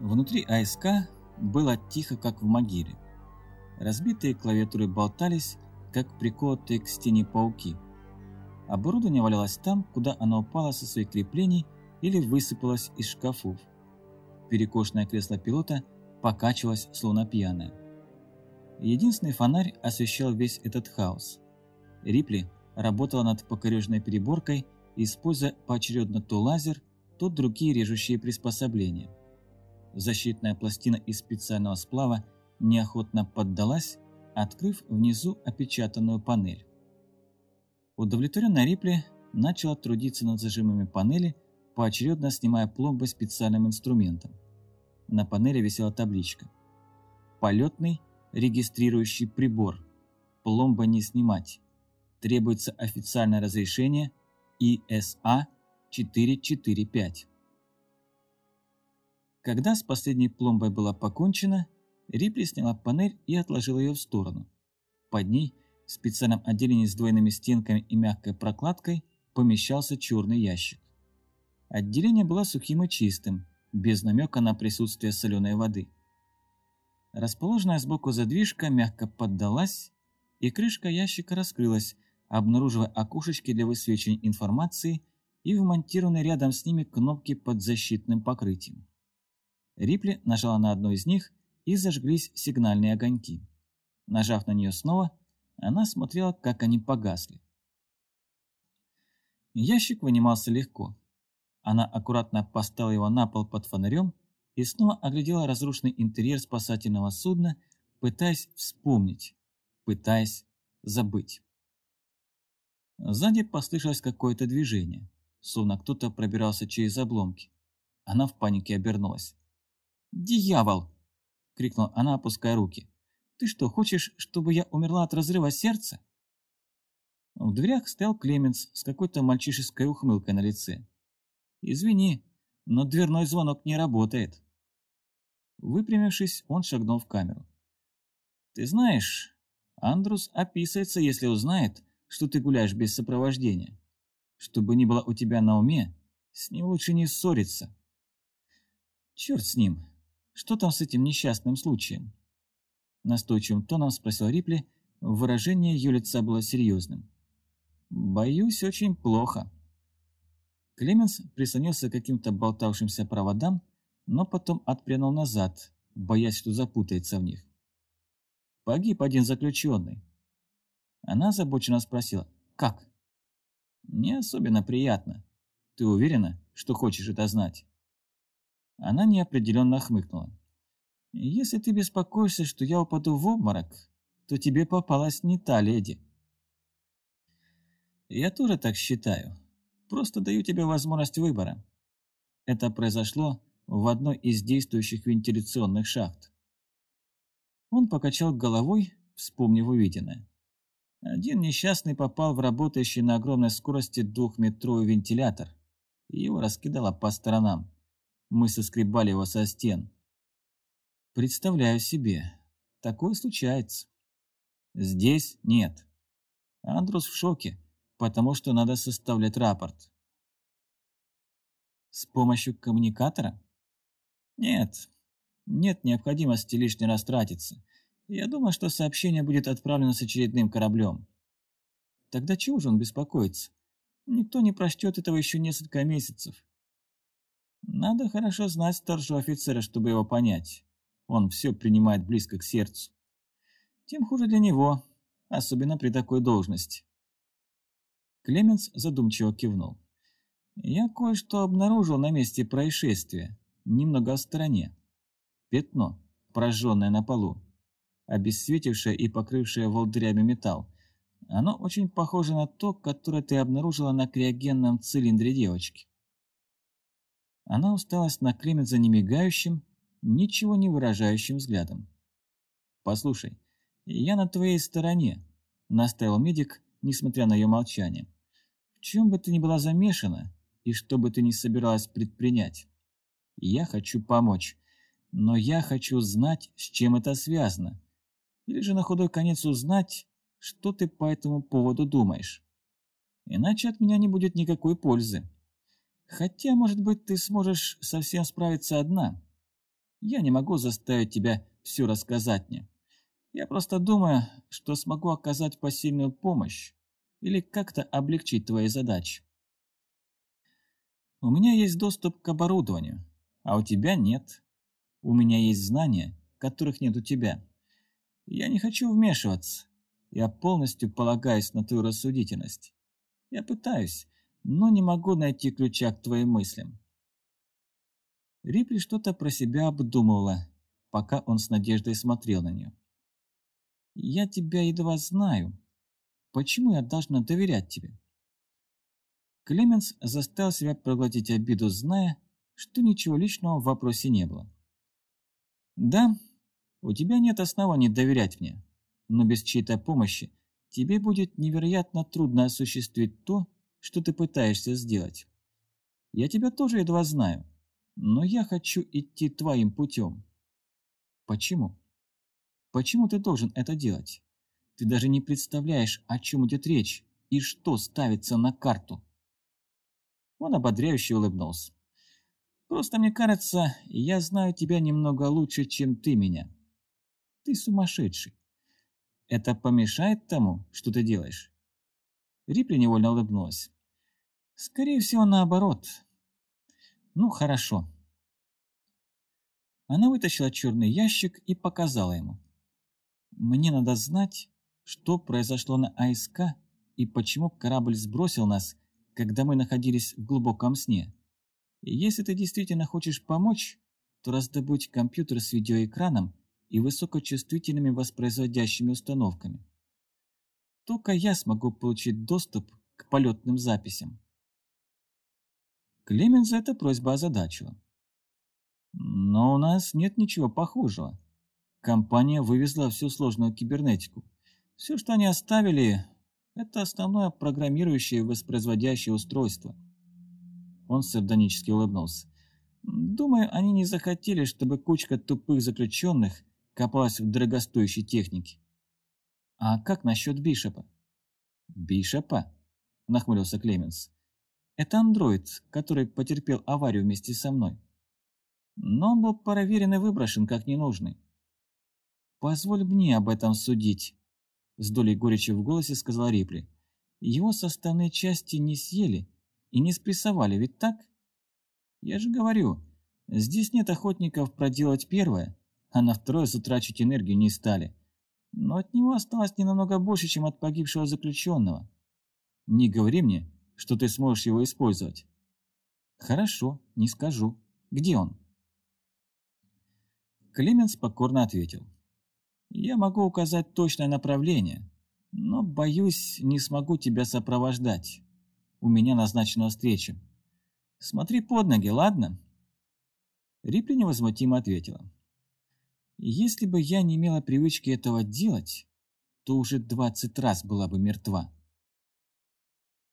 Внутри АСК было тихо, как в могиле. Разбитые клавиатуры болтались, как приколотые к стене пауки. Оборудование валялось там, куда оно упало со своих креплений или высыпалось из шкафов. Перекошенное кресло пилота покачивалось, словно пьяное. Единственный фонарь освещал весь этот хаос. Рипли работала над покорежной переборкой, используя поочередно то лазер, то другие режущие приспособления. Защитная пластина из специального сплава неохотно поддалась, открыв внизу опечатанную панель. Удовлетворенная Рипли начала трудиться над зажимами панели, поочередно снимая пломбы специальным инструментом. На панели висела табличка «Полетный регистрирующий прибор. Пломба не снимать. Требуется официальное разрешение ИСА 445». Когда с последней пломбой было покончено, Рипли сняла панель и отложила ее в сторону. Под ней, в специальном отделении с двойными стенками и мягкой прокладкой, помещался черный ящик. Отделение было сухим и чистым, без намека на присутствие соленой воды. Расположенная сбоку задвижка мягко поддалась, и крышка ящика раскрылась, обнаруживая окошечки для высвечивания информации и вмонтированные рядом с ними кнопки под защитным покрытием. Рипли нажала на одну из них, и зажглись сигнальные огоньки. Нажав на нее снова, она смотрела, как они погасли. Ящик вынимался легко. Она аккуратно поставила его на пол под фонарем и снова оглядела разрушенный интерьер спасательного судна, пытаясь вспомнить, пытаясь забыть. Сзади послышалось какое-то движение, словно кто-то пробирался через обломки. Она в панике обернулась. «Дьявол!» — крикнула она, опуская руки. «Ты что, хочешь, чтобы я умерла от разрыва сердца?» В дверях стоял Клеменс с какой-то мальчишеской ухмылкой на лице. «Извини, но дверной звонок не работает». Выпрямившись, он шагнул в камеру. «Ты знаешь, Андрус описывается, если узнает, что ты гуляешь без сопровождения. Чтобы не было у тебя на уме, с ним лучше не ссориться». «Черт с ним, что там с этим несчастным случаем?» Настойчивым тоном спросил Рипли, выражение ее лица было серьезным. «Боюсь, очень плохо». Клеменс прислонился к каким-то болтавшимся проводам, но потом отпрянул назад, боясь, что запутается в них. «Погиб один заключенный». Она озабоченно спросила, «Как?» «Не особенно приятно. Ты уверена, что хочешь это знать?» Она неопределенно хмыкнула. «Если ты беспокоишься, что я упаду в обморок, то тебе попалась не та леди». «Я тоже так считаю. Просто даю тебе возможность выбора. Это произошло в одной из действующих вентиляционных шахт». Он покачал головой, вспомнив увиденное. Один несчастный попал в работающий на огромной скорости двухметровый вентилятор, и его раскидало по сторонам. Мы соскребали его со стен. Представляю себе. Такое случается. Здесь нет. Андрус в шоке, потому что надо составлять рапорт. С помощью коммуникатора? Нет. Нет необходимости лишний раз тратиться. Я думаю, что сообщение будет отправлено с очередным кораблем. Тогда чего же он беспокоится? Никто не прочтет этого еще несколько месяцев. Надо хорошо знать старшего офицера, чтобы его понять. Он все принимает близко к сердцу. Тем хуже для него, особенно при такой должности. Клеменс задумчиво кивнул. Я кое-что обнаружил на месте происшествия, немного в стороне. Пятно, прожженное на полу, обесцветившее и покрывшее волдырями металл. Оно очень похоже на то, которое ты обнаружила на криогенном цилиндре девочки. Она усталась на Клеменса немигающим, ничего не выражающим взглядом. «Послушай, я на твоей стороне», — настаивал медик, несмотря на ее молчание. «В чем бы ты ни была замешана и что бы ты ни собиралась предпринять, я хочу помочь, но я хочу знать, с чем это связано, или же на худой конец узнать, что ты по этому поводу думаешь. Иначе от меня не будет никакой пользы». Хотя, может быть, ты сможешь совсем справиться одна. Я не могу заставить тебя все рассказать мне. Я просто думаю, что смогу оказать посильную помощь или как-то облегчить твои задачи. У меня есть доступ к оборудованию, а у тебя нет. У меня есть знания, которых нет у тебя. Я не хочу вмешиваться. Я полностью полагаюсь на твою рассудительность. Я пытаюсь, но не могу найти ключа к твоим мыслям. Рипли что-то про себя обдумывала, пока он с надеждой смотрел на нее. «Я тебя едва знаю. Почему я должна доверять тебе?» Клеменс заставил себя проглотить обиду, зная, что ничего личного в вопросе не было. «Да, у тебя нет оснований доверять мне, но без чьей-то помощи тебе будет невероятно трудно осуществить то, что ты пытаешься сделать. Я тебя тоже едва знаю, но я хочу идти твоим путем. Почему? Почему ты должен это делать? Ты даже не представляешь, о чем идет речь и что ставится на карту. Он ободряюще улыбнулся. Просто мне кажется, я знаю тебя немного лучше, чем ты меня. Ты сумасшедший. Это помешает тому, что ты делаешь?» Рипли невольно улыбнулась. «Скорее всего, наоборот. Ну, хорошо». Она вытащила черный ящик и показала ему. «Мне надо знать, что произошло на АСК и почему корабль сбросил нас, когда мы находились в глубоком сне. И если ты действительно хочешь помочь, то раздобудь компьютер с видеоэкраном и высокочувствительными воспроизводящими установками. Только я смогу получить доступ к полетным записям. Клеменса эта просьба озадачила. Но у нас нет ничего похожего. Компания вывезла всю сложную кибернетику. Все, что они оставили, это основное программирующее и воспроизводящее устройство. Он сардонически улыбнулся. Думаю, они не захотели, чтобы кучка тупых заключенных копалась в дорогостоящей технике. А как насчет Бишопа? Бишопа? Нахмурился Клеменс. Это андроид, который потерпел аварию вместе со мной. Но он был проверен и выброшен как ненужный. Позволь мне об этом судить, с долей горечи в голосе сказала Рипли. Его составные части не съели и не спрессовали, ведь так? Я же говорю, здесь нет охотников проделать первое, а на второе затрачивать энергию не стали. Но от него осталось не намного больше, чем от погибшего заключенного. Не говори мне, что ты сможешь его использовать. Хорошо, не скажу. Где он? Клеменс покорно ответил. Я могу указать точное направление, но, боюсь, не смогу тебя сопровождать. У меня назначена встреча. Смотри под ноги, ладно? Рипли невозмутимо ответила. Если бы я не имела привычки этого делать, то уже двадцать раз была бы мертва.